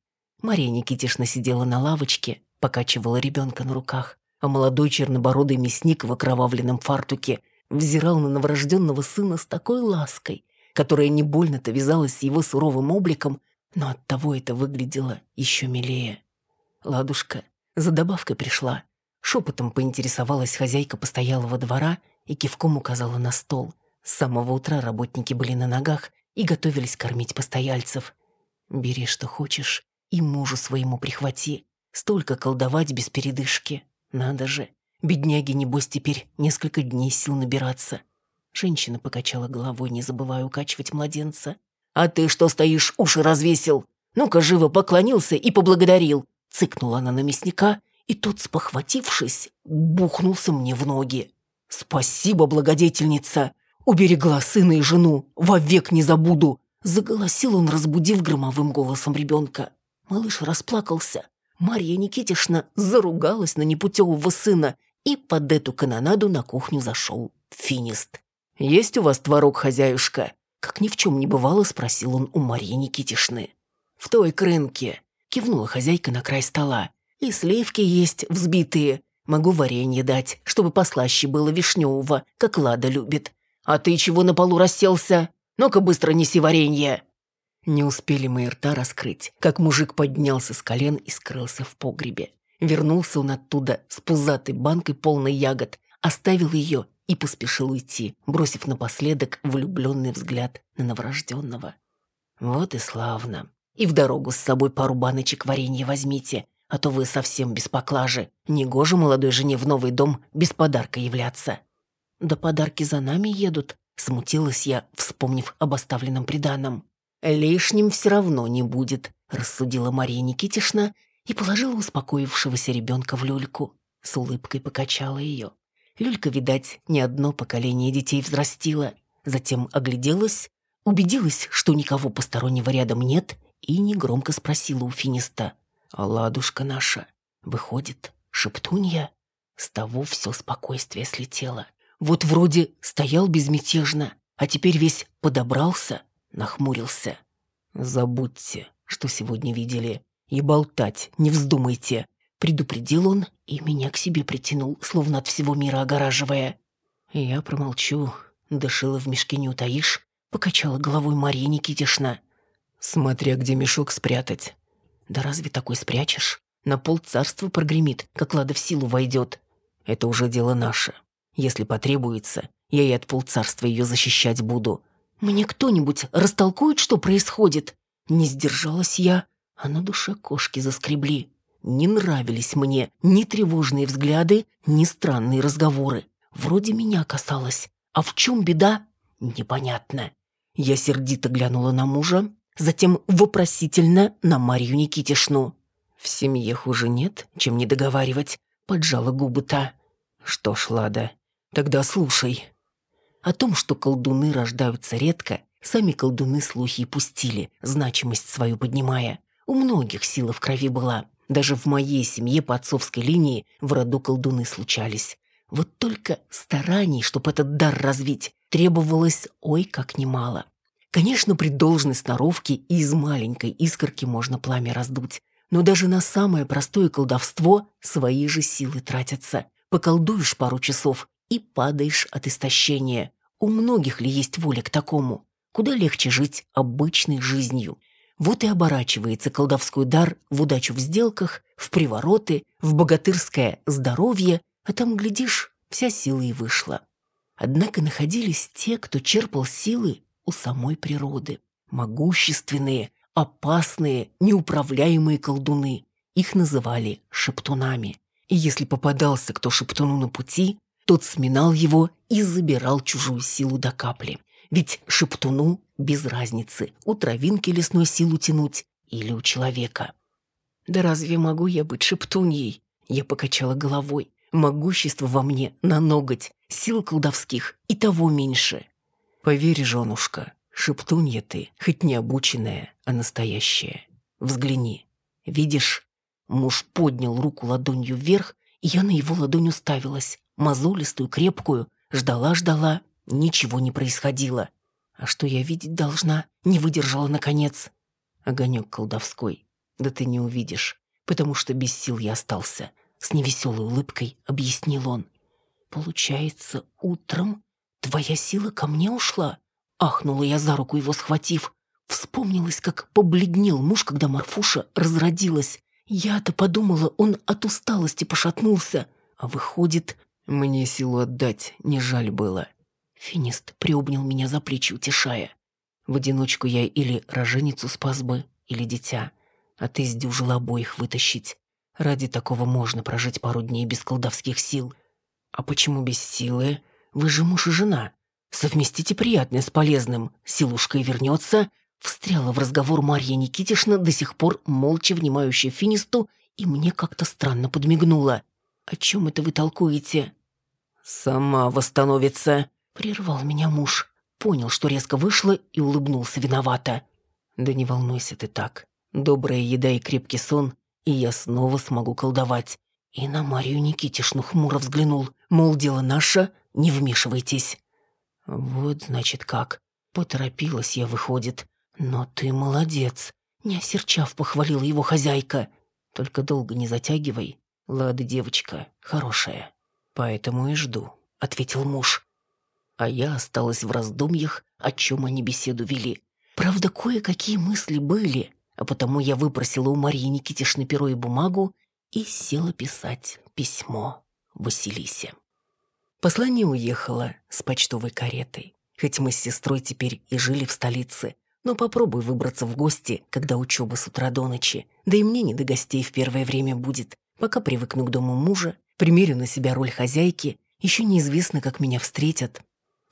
Мария Никитишна сидела на лавочке, покачивала ребенка на руках, а молодой чернобородый мясник в окровавленном фартуке взирал на новорожденного сына с такой лаской, которая не больно-то вязалась с его суровым обликом, но оттого это выглядело еще милее. Ладушка за добавкой пришла. Шепотом поинтересовалась хозяйка постоялого двора и кивком указала на стол. С самого утра работники были на ногах и готовились кормить постояльцев. Бери, что хочешь, и мужу своему прихвати. Столько колдовать без передышки. Надо же. Бедняги, небось, теперь несколько дней сил набираться. Женщина покачала головой, не забывая укачивать младенца. «А ты что стоишь, уши развесил? Ну-ка, живо поклонился и поблагодарил!» Цыкнула она на мясника, и тот, спохватившись, бухнулся мне в ноги. «Спасибо, благодетельница! Уберегла сына и жену, вовек не забуду!» Заголосил он, разбудив громовым голосом ребенка. Малыш расплакался. Марья Никитишна заругалась на непутевого сына, и под эту канонаду на кухню зашел финист. «Есть у вас творог, хозяюшка?» Как ни в чем не бывало, спросил он у Марьи Никитишны. «В той крынке», — кивнула хозяйка на край стола. «И сливки есть взбитые. Могу варенье дать, чтобы послаще было вишневого, как Лада любит. «А ты чего на полу расселся? Ну-ка быстро неси варенье!» Не успели мы рта раскрыть, как мужик поднялся с колен и скрылся в погребе. Вернулся он оттуда с пузатой банкой полной ягод, оставил ее и поспешил уйти, бросив напоследок влюбленный взгляд на новорожденного. «Вот и славно. И в дорогу с собой пару баночек варенья возьмите, а то вы совсем без поклажи. Негоже молодой жене в новый дом без подарка являться». «Да подарки за нами едут», — смутилась я, вспомнив об оставленном приданом. «Лишним все равно не будет», — рассудила Мария Никитишна и положила успокоившегося ребенка в люльку. С улыбкой покачала ее. Люлька, видать, не одно поколение детей взрастила. Затем огляделась, убедилась, что никого постороннего рядом нет, и негромко спросила у Финиста. «А ладушка наша, выходит, шептунья?» С того все спокойствие слетело. Вот вроде стоял безмятежно, а теперь весь подобрался, нахмурился. «Забудьте, что сегодня видели, и болтать не вздумайте», предупредил он и меня к себе притянул, словно от всего мира огораживая. Я промолчу, дышила в мешке не утаишь, покачала головой Мария Никитишна. Смотря где мешок спрятать. Да разве такой спрячешь? На пол царства прогремит, как лада в силу войдет. Это уже дело наше. Если потребуется, я и от полцарства ее защищать буду. Мне кто-нибудь растолкует, что происходит? Не сдержалась я, а на душе кошки заскребли. Не нравились мне ни тревожные взгляды, ни странные разговоры. Вроде меня касалось. А в чем беда? Непонятно. Я сердито глянула на мужа, затем вопросительно на Марью Никитишну. В семье хуже нет, чем не договаривать, поджала губы та. Что ж, Лада, тогда слушай. О том, что колдуны рождаются редко, сами колдуны слухи и пустили, значимость свою поднимая. У многих сила в крови была. Даже в моей семье по отцовской линии в роду колдуны случались. Вот только стараний, чтобы этот дар развить, требовалось ой как немало. Конечно, при должной сноровке и из маленькой искорки можно пламя раздуть. Но даже на самое простое колдовство свои же силы тратятся. Поколдуешь пару часов и падаешь от истощения. У многих ли есть воля к такому? Куда легче жить обычной жизнью. Вот и оборачивается колдовской дар в удачу в сделках, в привороты, в богатырское здоровье, а там, глядишь, вся сила и вышла. Однако находились те, кто черпал силы у самой природы. Могущественные, опасные, неуправляемые колдуны. Их называли шептунами. И если попадался кто шептуну на пути, тот сминал его и забирал чужую силу до капли. Ведь шептуну без разницы, у травинки лесной силу тянуть или у человека. «Да разве могу я быть шептуньей?» Я покачала головой. «Могущество во мне на ноготь, сил колдовских и того меньше». «Поверь, женушка, шептунья ты, хоть не обученная, а настоящая. Взгляни. Видишь, Муж поднял руку ладонью вверх, и я на его ладонь уставилась, мозолистую, крепкую, ждала-ждала, ничего не происходило. А что я видеть должна? Не выдержала, наконец. Огонек колдовской. Да ты не увидишь, потому что без сил я остался. С невеселой улыбкой объяснил он. Получается, утром твоя сила ко мне ушла? Ахнула я за руку его схватив. Вспомнилось, как побледнел муж, когда Марфуша разродилась. Я-то подумала, он от усталости пошатнулся. А выходит, мне силу отдать не жаль было. Финист приобнял меня за плечи, утешая. В одиночку я или роженицу спас бы, или дитя. А ты сдюжила обоих вытащить. Ради такого можно прожить пару дней без колдовских сил. А почему без силы? Вы же муж и жена. Совместите приятное с полезным. Силушка и вернется, Встряла в разговор Марья Никитишна, до сих пор молча внимающая Финисту, и мне как-то странно подмигнула. «О чем это вы толкуете?» «Сама восстановится», — прервал меня муж. Понял, что резко вышло, и улыбнулся виновато. «Да не волнуйся ты так. Добрая еда и крепкий сон, и я снова смогу колдовать». И на Марию Никитишну хмуро взглянул, мол, дело наше, не вмешивайтесь. Вот, значит, как. Поторопилась я, выходит. «Но ты молодец!» — не осерчав похвалила его хозяйка. «Только долго не затягивай. Лада девочка, хорошая. Поэтому и жду», — ответил муж. А я осталась в раздумьях, о чем они беседу вели. Правда, кое-какие мысли были, а потому я выпросила у Марии Никитишны перо и бумагу и села писать письмо Василисе. Послание уехало с почтовой каретой. Хоть мы с сестрой теперь и жили в столице, но попробуй выбраться в гости, когда учеба с утра до ночи. Да и мне не до гостей в первое время будет. Пока привыкну к дому мужа, примерю на себя роль хозяйки, еще неизвестно, как меня встретят.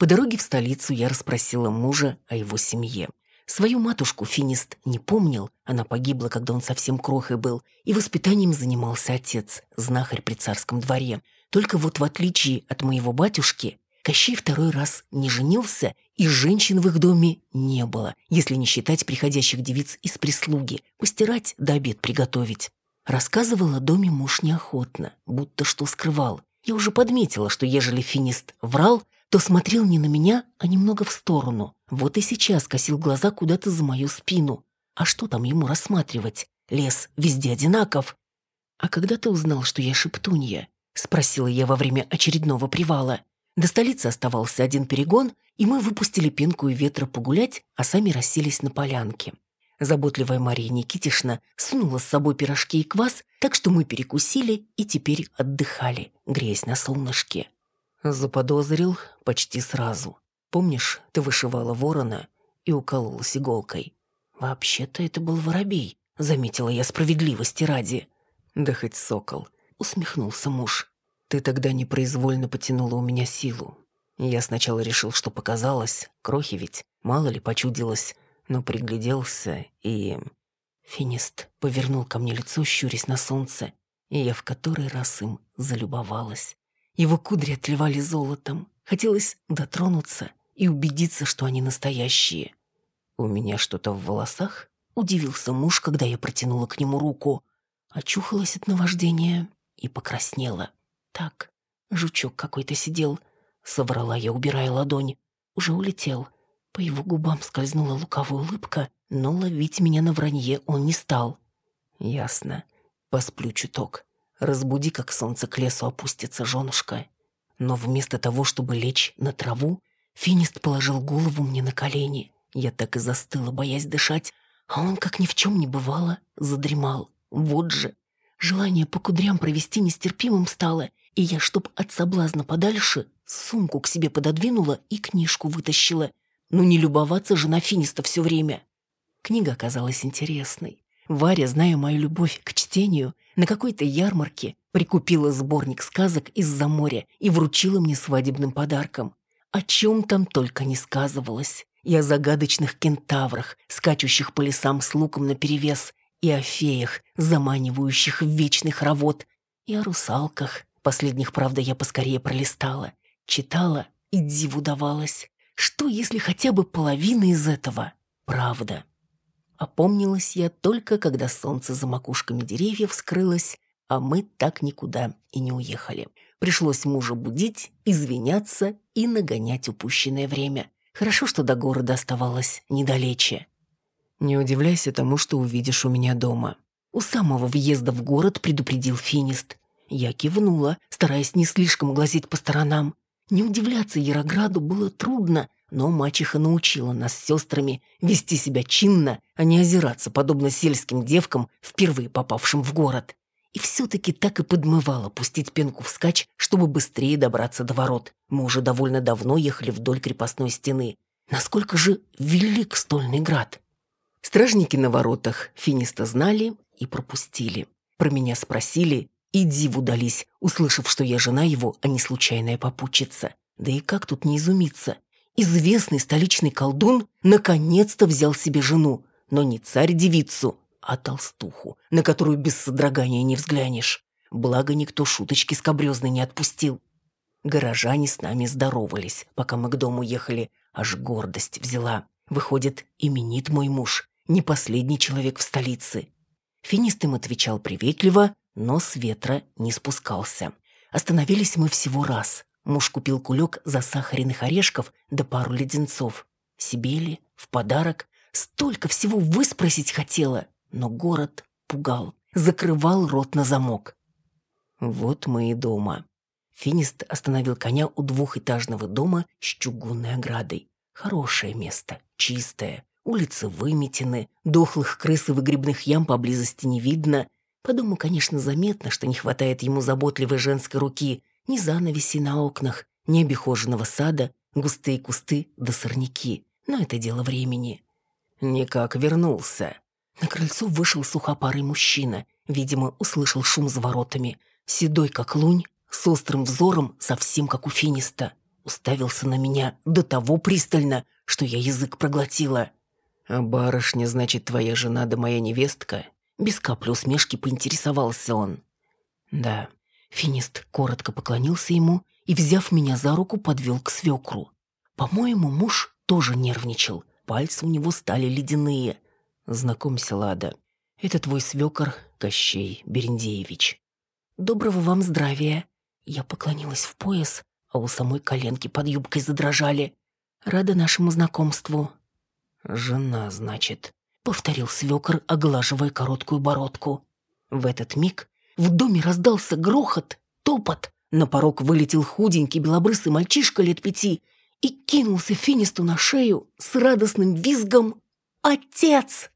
По дороге в столицу я расспросила мужа о его семье. Свою матушку Финист не помнил, она погибла, когда он совсем крохой был, и воспитанием занимался отец, знахарь при царском дворе. Только вот в отличие от моего батюшки, Кощей второй раз не женился, и женщин в их доме не было, если не считать приходящих девиц из прислуги, постирать да обед приготовить. Рассказывал о доме муж неохотно, будто что скрывал. Я уже подметила, что ежели финист врал, то смотрел не на меня, а немного в сторону. Вот и сейчас косил глаза куда-то за мою спину. А что там ему рассматривать? Лес везде одинаков. «А когда ты узнал, что я шептунья?» — спросила я во время очередного привала. До столицы оставался один перегон, и мы выпустили пенку и ветра погулять, а сами расселись на полянке. Заботливая Мария Никитишна сунула с собой пирожки и квас, так что мы перекусили и теперь отдыхали, греясь на солнышке. Заподозрил почти сразу. Помнишь, ты вышивала ворона и укололась иголкой? Вообще-то это был воробей, заметила я справедливости ради. Да хоть сокол, усмехнулся муж. Ты тогда непроизвольно потянула у меня силу. Я сначала решил, что показалось, крохи ведь, мало ли почудилось, но пригляделся и... Финист повернул ко мне лицо, щурясь на солнце, и я в который раз им залюбовалась. Его кудри отливали золотом. Хотелось дотронуться и убедиться, что они настоящие. «У меня что-то в волосах?» — удивился муж, когда я протянула к нему руку. Очухалась от наваждения и покраснела. «Так, жучок какой-то сидел», — соврала я, убирая ладонь. «Уже улетел». По его губам скользнула лукавая улыбка, но ловить меня на вранье он не стал. «Ясно. Посплю чуток. Разбуди, как солнце к лесу опустится, женушка». Но вместо того, чтобы лечь на траву, Финист положил голову мне на колени. Я так и застыла, боясь дышать, а он, как ни в чем не бывало, задремал. Вот же. Желание по кудрям провести нестерпимым стало, и я, чтоб от соблазна подальше, сумку к себе пододвинула и книжку вытащила. Ну не любоваться же на Финиста все время. Книга оказалась интересной. Варя, зная мою любовь к чтению, на какой-то ярмарке прикупила сборник сказок из-за моря и вручила мне свадебным подарком. О чем там только не сказывалось. И о загадочных кентаврах, скачущих по лесам с луком наперевес, и о феях, заманивающих в вечный хоровод, и о русалках. Последних, правда, я поскорее пролистала. Читала и диву давалась. Что, если хотя бы половина из этого правда? Опомнилась я только, когда солнце за макушками деревьев скрылось, а мы так никуда и не уехали. Пришлось мужа будить, извиняться и нагонять упущенное время. Хорошо, что до города оставалось недалече. «Не удивляйся тому, что увидишь у меня дома». У самого въезда в город предупредил Финист. Я кивнула, стараясь не слишком глазеть по сторонам. Не удивляться Ярограду было трудно, но мачеха научила нас с сестрами вести себя чинно, а не озираться, подобно сельским девкам, впервые попавшим в город. И все-таки так и подмывало пустить пенку вскачь, чтобы быстрее добраться до ворот. Мы уже довольно давно ехали вдоль крепостной стены. Насколько же велик стольный град? Стражники на воротах финиста знали и пропустили. Про меня спросили и диву дались, услышав, что я жена его, а не случайная попутчица. Да и как тут не изумиться? Известный столичный колдун наконец-то взял себе жену, но не царь-девицу, а толстуху, на которую без содрогания не взглянешь. Благо, никто шуточки скобрезной не отпустил. Горожане с нами здоровались, пока мы к дому ехали, аж гордость взяла. Выходит, именит мой муж, не последний человек в столице. Финист им отвечал приветливо, но с ветра не спускался. Остановились мы всего раз. Муж купил кулек засахаренных орешков да пару леденцов. Себе ли, в подарок, столько всего выспросить хотела, но город пугал, закрывал рот на замок. Вот мы и дома. Финист остановил коня у двухэтажного дома с чугунной оградой. Хорошее место, чистое, улицы выметены, дохлых крыс и выгребных ям поблизости не видно. По дому, конечно, заметно, что не хватает ему заботливой женской руки, ни занавеси на окнах, ни обихоженного сада, густые кусты да сорняки. Но это дело времени. Никак вернулся. На крыльцо вышел сухопарый мужчина. Видимо, услышал шум за воротами. Седой, как лунь, с острым взором, совсем как у финиста. Уставился на меня до того пристально, что я язык проглотила. «А барышня, значит, твоя жена да моя невестка?» Без капли усмешки поинтересовался он. «Да, Финист коротко поклонился ему и, взяв меня за руку, подвел к свекру. По-моему, муж тоже нервничал. Пальцы у него стали ледяные. Знакомься, Лада. Это твой свекор Кощей Берендеевич. Доброго вам здравия. Я поклонилась в пояс, а у самой коленки под юбкой задрожали. Рада нашему знакомству. Жена, значит, повторил свекор, оглаживая короткую бородку. В этот миг в доме раздался грохот, топот. На порог вылетел худенький белобрысый мальчишка лет пяти и кинулся Финисту на шею с радостным визгом «Отец!».